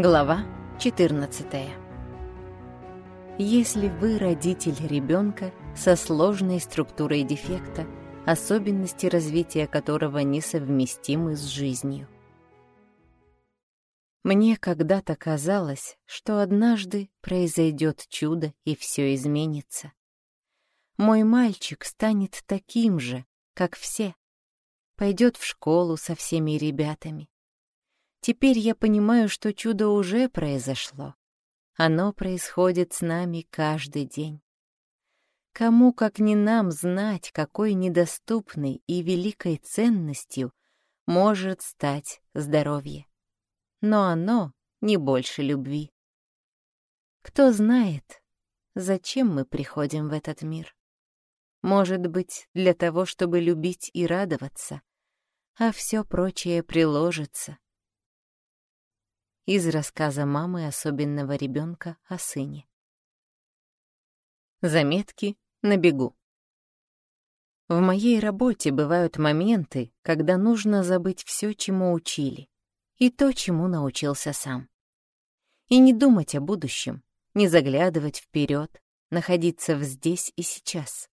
Глава 14. Если вы родитель ребенка со сложной структурой дефекта, особенности развития которого несовместимы с жизнью. Мне когда-то казалось, что однажды произойдет чудо и все изменится. Мой мальчик станет таким же, как все, пойдет в школу со всеми ребятами, Теперь я понимаю, что чудо уже произошло. Оно происходит с нами каждый день. Кому, как не нам, знать, какой недоступной и великой ценностью может стать здоровье. Но оно не больше любви. Кто знает, зачем мы приходим в этот мир? Может быть, для того, чтобы любить и радоваться, а все прочее приложится, из рассказа мамы особенного ребенка о сыне. Заметки на бегу. В моей работе бывают моменты, когда нужно забыть все, чему учили, и то, чему научился сам. И не думать о будущем, не заглядывать вперед, находиться в здесь и сейчас.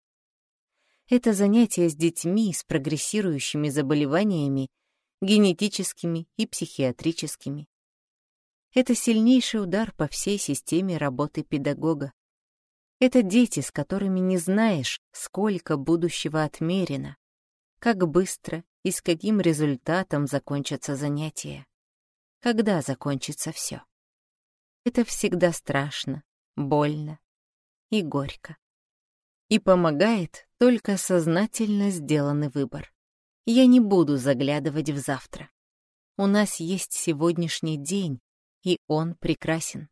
Это занятие с детьми с прогрессирующими заболеваниями, генетическими и психиатрическими, это сильнейший удар по всей системе работы педагога. Это дети, с которыми не знаешь, сколько будущего отмерено, как быстро и с каким результатом закончатся занятия, когда закончится все. Это всегда страшно, больно и горько. И помогает только сознательно сделанный выбор. Я не буду заглядывать в завтра. У нас есть сегодняшний день, и он прекрасен.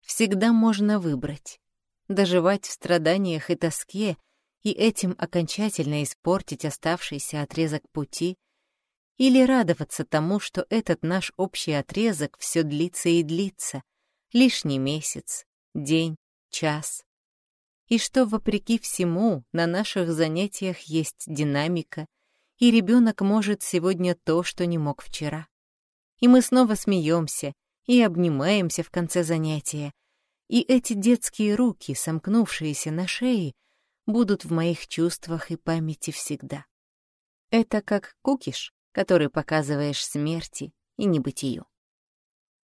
Всегда можно выбрать, доживать в страданиях и тоске и этим окончательно испортить оставшийся отрезок пути или радоваться тому, что этот наш общий отрезок все длится и длится, лишний месяц, день, час, и что, вопреки всему, на наших занятиях есть динамика, и ребенок может сегодня то, что не мог вчера и мы снова смеемся и обнимаемся в конце занятия, и эти детские руки, сомкнувшиеся на шее, будут в моих чувствах и памяти всегда. Это как кукиш, который показываешь смерти и небытию.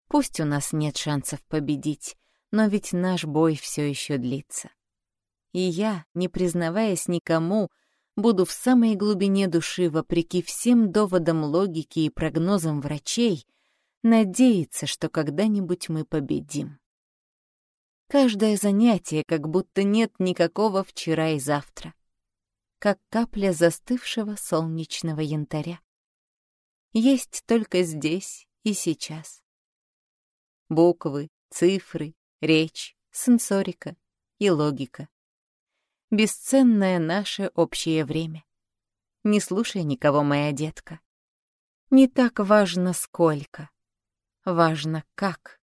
Пусть у нас нет шансов победить, но ведь наш бой все еще длится. И я, не признаваясь никому, буду в самой глубине души, вопреки всем доводам логики и прогнозам врачей, надеяться, что когда-нибудь мы победим. Каждое занятие как будто нет никакого вчера и завтра, как капля застывшего солнечного янтаря. Есть только здесь и сейчас. Буквы, цифры, речь, сенсорика и логика бесценное наше общее время. Не слушай никого, моя детка. Не так важно, сколько. Важно, как.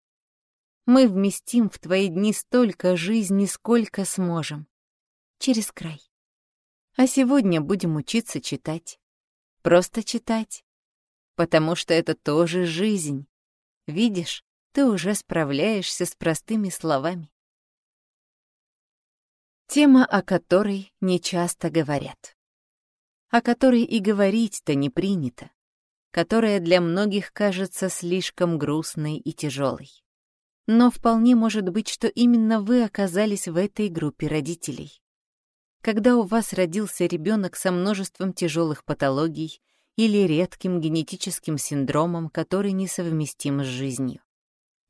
Мы вместим в твои дни столько жизни, сколько сможем. Через край. А сегодня будем учиться читать. Просто читать. Потому что это тоже жизнь. Видишь, ты уже справляешься с простыми словами. Тема, о которой не часто говорят. О которой и говорить-то не принято. Которая для многих кажется слишком грустной и тяжелой. Но вполне может быть, что именно вы оказались в этой группе родителей. Когда у вас родился ребенок со множеством тяжелых патологий или редким генетическим синдромом, который несовместим с жизнью.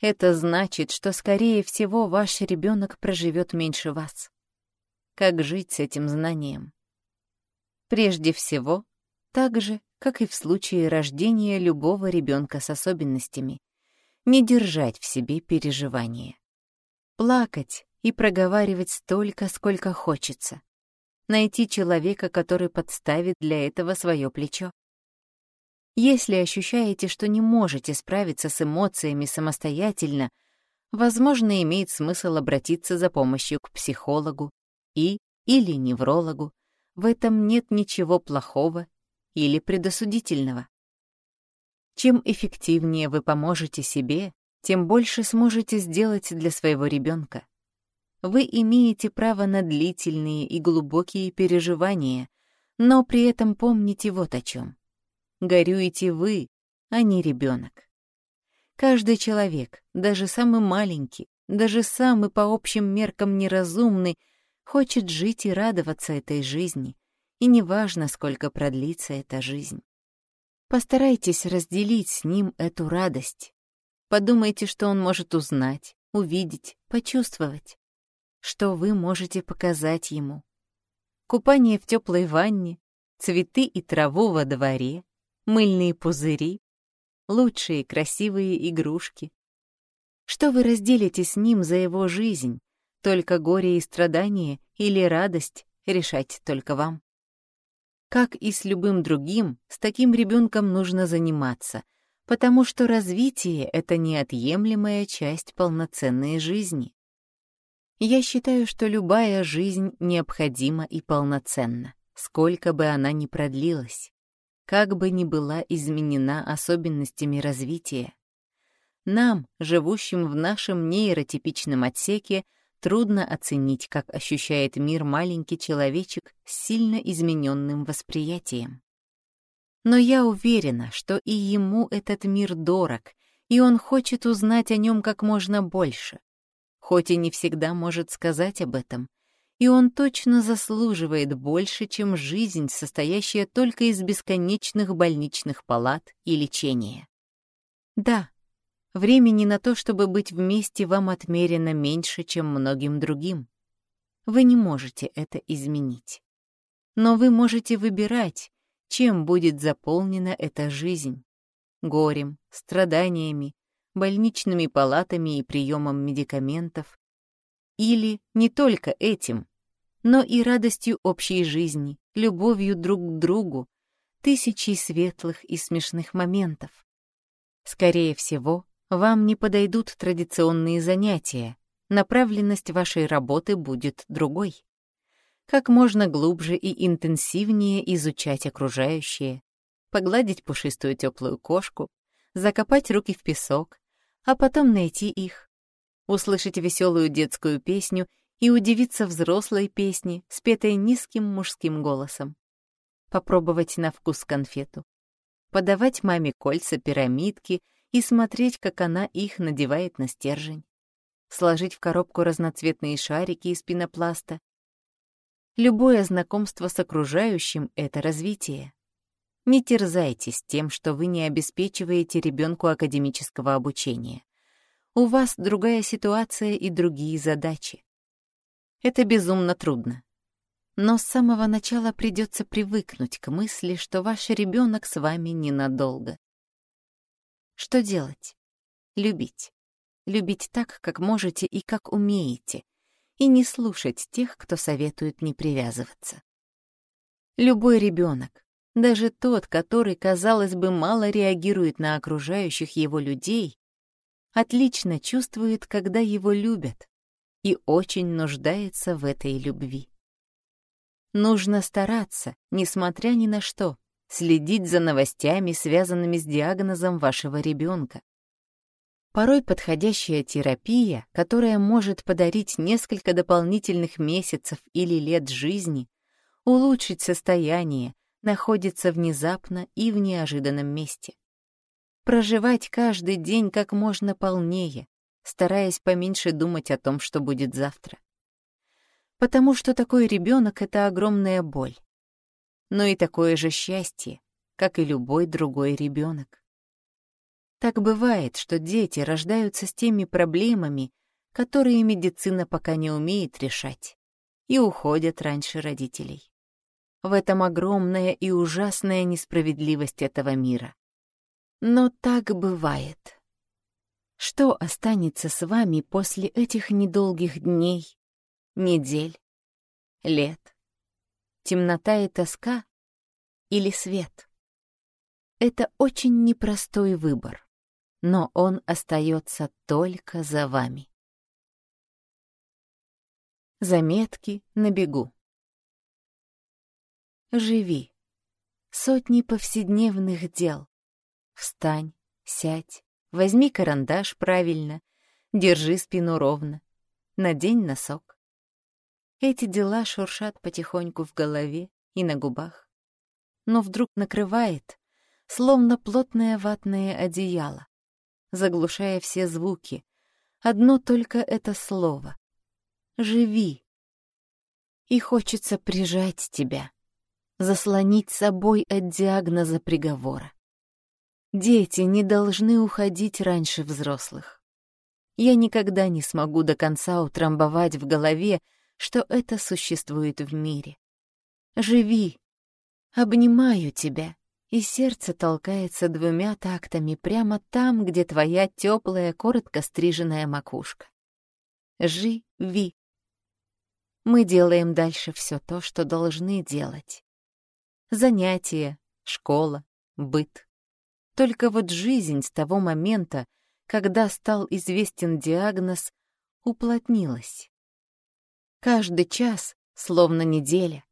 Это значит, что, скорее всего, ваш ребенок проживет меньше вас как жить с этим знанием. Прежде всего, так же, как и в случае рождения любого ребенка с особенностями, не держать в себе переживания. Плакать и проговаривать столько, сколько хочется. Найти человека, который подставит для этого свое плечо. Если ощущаете, что не можете справиться с эмоциями самостоятельно, возможно, имеет смысл обратиться за помощью к психологу, и или неврологу, в этом нет ничего плохого или предосудительного. Чем эффективнее вы поможете себе, тем больше сможете сделать для своего ребенка. Вы имеете право на длительные и глубокие переживания, но при этом помните вот о чем. Горюете вы, а не ребенок. Каждый человек, даже самый маленький, даже самый по общим меркам неразумный, хочет жить и радоваться этой жизни, и неважно, сколько продлится эта жизнь. Постарайтесь разделить с ним эту радость. Подумайте, что он может узнать, увидеть, почувствовать, что вы можете показать ему. Купание в теплой ванне, цветы и траву во дворе, мыльные пузыри, лучшие красивые игрушки. Что вы разделите с ним за его жизнь? Только горе и страдания или радость решать только вам. Как и с любым другим, с таким ребенком нужно заниматься, потому что развитие — это неотъемлемая часть полноценной жизни. Я считаю, что любая жизнь необходима и полноценна, сколько бы она ни продлилась как бы ни была изменена особенностями развития. Нам, живущим в нашем нейротипичном отсеке, трудно оценить, как ощущает мир маленький человечек с сильно измененным восприятием. Но я уверена, что и ему этот мир дорог, и он хочет узнать о нем как можно больше. Хоть и не всегда может сказать об этом, и он точно заслуживает больше, чем жизнь, состоящая только из бесконечных больничных палат и лечения. Да, времени на то, чтобы быть вместе, вам отмерено меньше, чем многим другим. Вы не можете это изменить. Но вы можете выбирать, чем будет заполнена эта жизнь. Горем, страданиями, больничными палатами и приемом медикаментов. Или не только этим, но и радостью общей жизни, любовью друг к другу, тысячей светлых и смешных моментов. Скорее всего, вам не подойдут традиционные занятия, направленность вашей работы будет другой. Как можно глубже и интенсивнее изучать окружающее, погладить пушистую теплую кошку, закопать руки в песок, а потом найти их, услышать веселую детскую песню и удивиться взрослой песне, спетой низким мужским голосом. Попробовать на вкус конфету. Подавать маме кольца, пирамидки и смотреть, как она их надевает на стержень. Сложить в коробку разноцветные шарики из пенопласта. Любое знакомство с окружающим — это развитие. Не терзайтесь тем, что вы не обеспечиваете ребенку академического обучения. У вас другая ситуация и другие задачи. Это безумно трудно. Но с самого начала придется привыкнуть к мысли, что ваш ребенок с вами ненадолго. Что делать? Любить. Любить так, как можете и как умеете, и не слушать тех, кто советует не привязываться. Любой ребенок, даже тот, который, казалось бы, мало реагирует на окружающих его людей, отлично чувствует, когда его любят, и очень нуждается в этой любви. Нужно стараться, несмотря ни на что, следить за новостями, связанными с диагнозом вашего ребенка. Порой подходящая терапия, которая может подарить несколько дополнительных месяцев или лет жизни, улучшить состояние, находится внезапно и в неожиданном месте. Проживать каждый день как можно полнее, стараясь поменьше думать о том, что будет завтра. Потому что такой ребенок — это огромная боль. Но и такое же счастье, как и любой другой ребенок. Так бывает, что дети рождаются с теми проблемами, которые медицина пока не умеет решать, и уходят раньше родителей. В этом огромная и ужасная несправедливость этого мира. Но так бывает. Что останется с вами после этих недолгих дней, недель, лет? Темнота и тоска или свет? Это очень непростой выбор, но он остается только за вами. Заметки на бегу. Живи. Сотни повседневных дел. Встань, сядь, возьми карандаш правильно, держи спину ровно, надень носок. Эти дела шуршат потихоньку в голове и на губах. Но вдруг накрывает, словно плотное ватное одеяло, заглушая все звуки. Одно только это слово. Живи. И хочется прижать тебя, заслонить собой от диагноза приговора. Дети не должны уходить раньше взрослых. Я никогда не смогу до конца утрамбовать в голове, что это существует в мире. Живи. Обнимаю тебя, и сердце толкается двумя тактами прямо там, где твоя теплая, коротко стриженная макушка. Живи. Мы делаем дальше все то, что должны делать. Занятия, школа, быт. Только вот жизнь с того момента, когда стал известен диагноз, уплотнилась. Каждый час, словно неделя,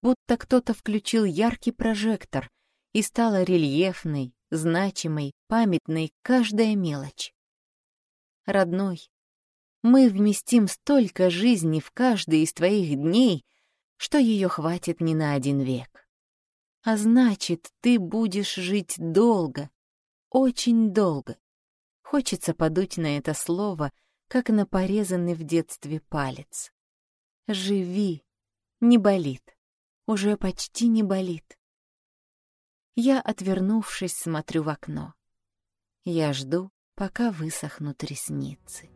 будто кто-то включил яркий прожектор, и стала рельефной, значимой, памятной каждая мелочь. Родной, мы вместим столько жизни в каждый из твоих дней, что ее хватит не на один век. А значит, ты будешь жить долго, очень долго. Хочется подуть на это слово, как на порезанный в детстве палец. Живи. Не болит. Уже почти не болит. Я, отвернувшись, смотрю в окно. Я жду, пока высохнут ресницы.